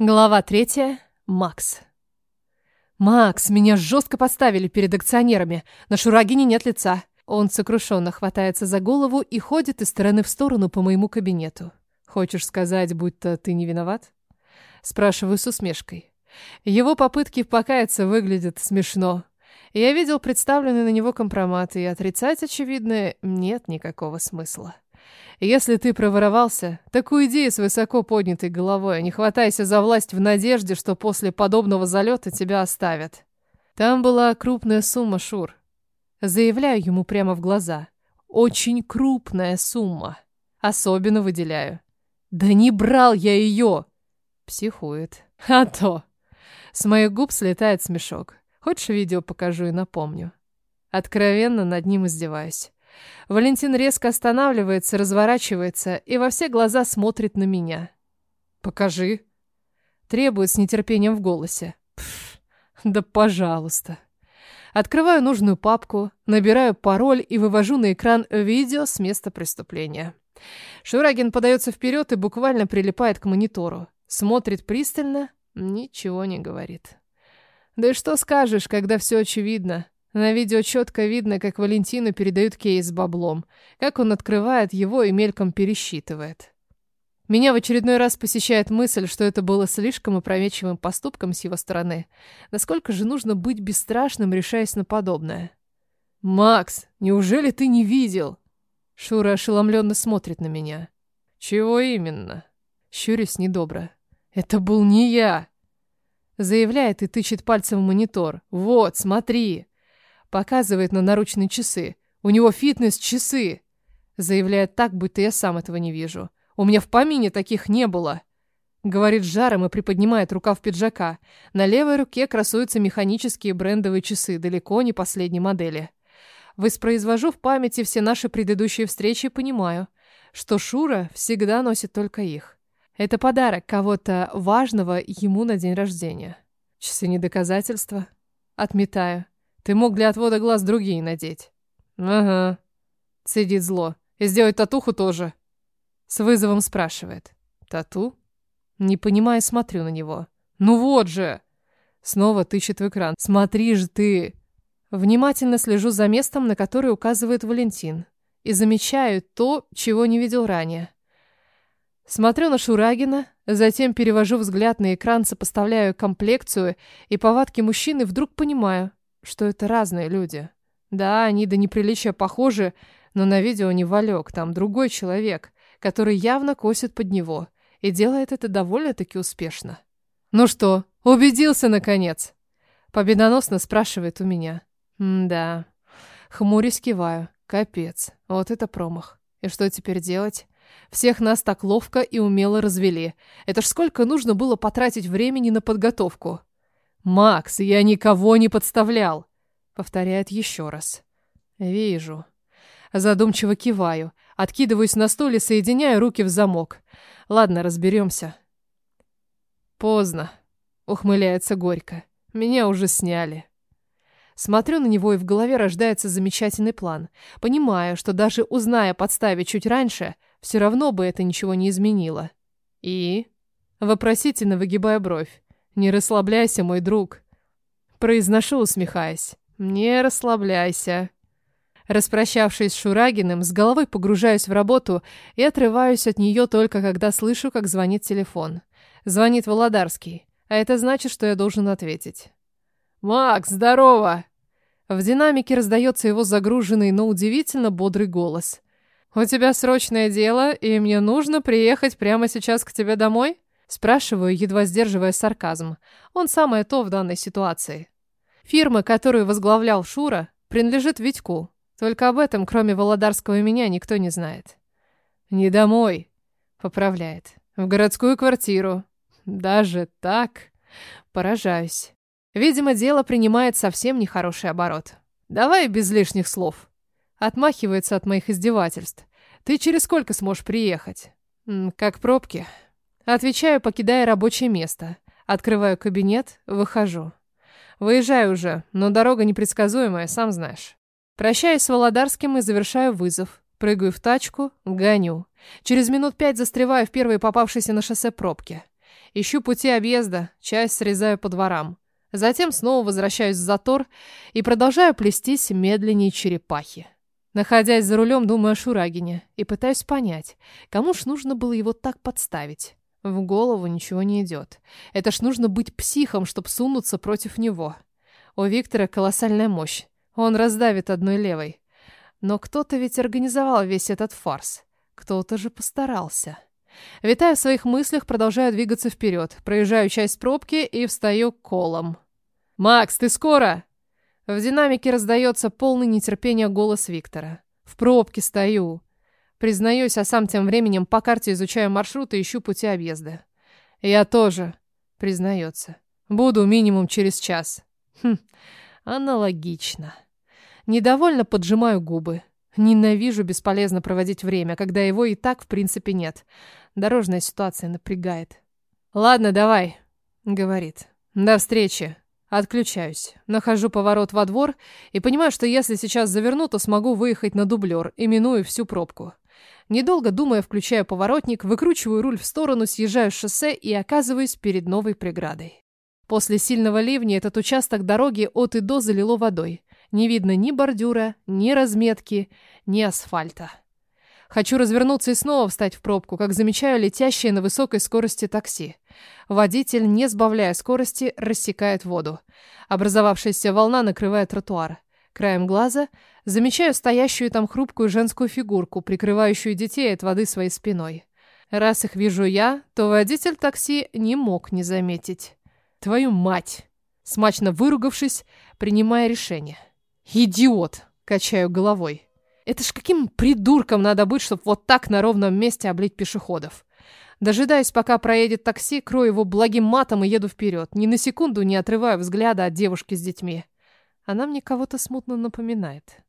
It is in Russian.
Глава третья. Макс. «Макс, меня жестко поставили перед акционерами. На Шурагине нет лица». Он сокрушенно хватается за голову и ходит из стороны в сторону по моему кабинету. «Хочешь сказать, будто ты не виноват?» Спрашиваю с усмешкой. Его попытки покаяться выглядят смешно. Я видел представленный на него компромат, и отрицать, очевидно, нет никакого смысла. Если ты проворовался, так уйди с высоко поднятой головой, а не хватайся за власть в надежде, что после подобного залета тебя оставят. Там была крупная сумма, Шур. Заявляю ему прямо в глаза. Очень крупная сумма. Особенно выделяю. Да не брал я ее! Психует. А то. С моих губ слетает смешок. Хочешь видео покажу и напомню? Откровенно над ним издеваюсь. Валентин резко останавливается, разворачивается и во все глаза смотрит на меня. «Покажи». Требует с нетерпением в голосе. Пф, да пожалуйста. Открываю нужную папку, набираю пароль и вывожу на экран видео с места преступления. Шурагин подается вперед и буквально прилипает к монитору. Смотрит пристально, ничего не говорит. Да и что скажешь, когда все очевидно? На видео четко видно, как Валентину передают кейс с баблом, как он открывает его и мельком пересчитывает. Меня в очередной раз посещает мысль, что это было слишком опрометчивым поступком с его стороны. Насколько же нужно быть бесстрашным, решаясь на подобное? «Макс, неужели ты не видел?» Шура ошеломленно смотрит на меня. «Чего именно?» Щурюсь недобро. «Это был не я!» Заявляет и тычет пальцем в монитор. «Вот, смотри!» Показывает на наручные часы. У него фитнес-часы. Заявляет так, будто я сам этого не вижу. У меня в помине таких не было. Говорит жаром и приподнимает рукав пиджака. На левой руке красуются механические брендовые часы, далеко не последней модели. Воспроизвожу в памяти все наши предыдущие встречи и понимаю, что Шура всегда носит только их. Это подарок кого-то важного ему на день рождения. Часы не доказательства. Отметаю. Ты мог для отвода глаз другие надеть. Ага. Цедит зло. И сделать татуху тоже. С вызовом спрашивает. Тату? Не понимая, смотрю на него. Ну вот же! Снова тычет в экран. Смотри же ты! Внимательно слежу за местом, на которое указывает Валентин. И замечаю то, чего не видел ранее. Смотрю на Шурагина, затем перевожу взгляд на экран, сопоставляю комплекцию и повадки мужчины, вдруг понимаю что это разные люди. Да, они до неприличия похожи, но на видео не Валек, там другой человек, который явно косит под него и делает это довольно-таки успешно. «Ну что, убедился, наконец?» Победоносно спрашивает у меня. «Да». Хмурясь киваю. Капец, вот это промах. И что теперь делать? Всех нас так ловко и умело развели. Это ж сколько нужно было потратить времени на подготовку. «Макс, я никого не подставлял!» Повторяет еще раз. «Вижу». Задумчиво киваю, откидываюсь на стуле, соединяю руки в замок. Ладно, разберемся. Поздно. Ухмыляется горько. Меня уже сняли. Смотрю на него, и в голове рождается замечательный план. Понимаю, что даже узная подставе чуть раньше, все равно бы это ничего не изменило. И... Вопросительно выгибая бровь. Не расслабляйся, мой друг. Произношу, усмехаясь. Не расслабляйся. Распрощавшись с Шурагиным, с головой погружаюсь в работу и отрываюсь от нее только когда слышу, как звонит телефон. Звонит Володарский, а это значит, что я должен ответить. «Макс, здорово!» В динамике раздается его загруженный, но удивительно бодрый голос. «У тебя срочное дело, и мне нужно приехать прямо сейчас к тебе домой?» Спрашиваю, едва сдерживая сарказм. Он самое то в данной ситуации. Фирма, которую возглавлял Шура, принадлежит Витьку. Только об этом, кроме Володарского и меня, никто не знает. «Не домой», — поправляет. «В городскую квартиру». «Даже так?» Поражаюсь. Видимо, дело принимает совсем нехороший оборот. «Давай без лишних слов». Отмахивается от моих издевательств. «Ты через сколько сможешь приехать?» «Как пробки?» Отвечаю, покидая рабочее место. Открываю кабинет, выхожу. Выезжаю уже, но дорога непредсказуемая, сам знаешь. Прощаюсь с Володарским и завершаю вызов. Прыгаю в тачку, гоню. Через минут пять застреваю в первой попавшейся на шоссе пробке. Ищу пути объезда, часть срезаю по дворам. Затем снова возвращаюсь в затор и продолжаю плестись медленнее черепахи. Находясь за рулем, думаю о Шурагине и пытаюсь понять, кому ж нужно было его так подставить. В голову ничего не идет. Это ж нужно быть психом, чтобы сунуться против него. У Виктора колоссальная мощь. Он раздавит одной левой. Но кто-то ведь организовал весь этот фарс. Кто-то же постарался. Витая в своих мыслях, продолжаю двигаться вперед. Проезжаю часть пробки и встаю колом. «Макс, ты скоро?» В динамике раздается полный нетерпения голос Виктора. «В пробке стою». Признаюсь, а сам тем временем по карте изучаю маршрут и ищу пути объезда. «Я тоже», — признается. «Буду минимум через час». Хм, аналогично. Недовольно поджимаю губы. Ненавижу бесполезно проводить время, когда его и так в принципе нет. Дорожная ситуация напрягает. «Ладно, давай», — говорит. «До встречи». Отключаюсь. Нахожу поворот во двор и понимаю, что если сейчас заверну, то смогу выехать на дублер и миную всю пробку. Недолго думая, включаю поворотник, выкручиваю руль в сторону, съезжаю с шоссе и оказываюсь перед новой преградой. После сильного ливня этот участок дороги от и до залило водой. Не видно ни бордюра, ни разметки, ни асфальта. Хочу развернуться и снова встать в пробку, как замечаю летящее на высокой скорости такси. Водитель, не сбавляя скорости, рассекает воду. Образовавшаяся волна накрывает тротуар. Краем глаза замечаю стоящую там хрупкую женскую фигурку, прикрывающую детей от воды своей спиной. Раз их вижу я, то водитель такси не мог не заметить. Твою мать! Смачно выругавшись, принимая решение. «Идиот!» — качаю головой. Это ж каким придурком надо быть, чтобы вот так на ровном месте облить пешеходов. Дожидаюсь, пока проедет такси, крою его благим матом и еду вперед. Ни на секунду не отрываю взгляда от девушки с детьми. Она мне кого-то смутно напоминает.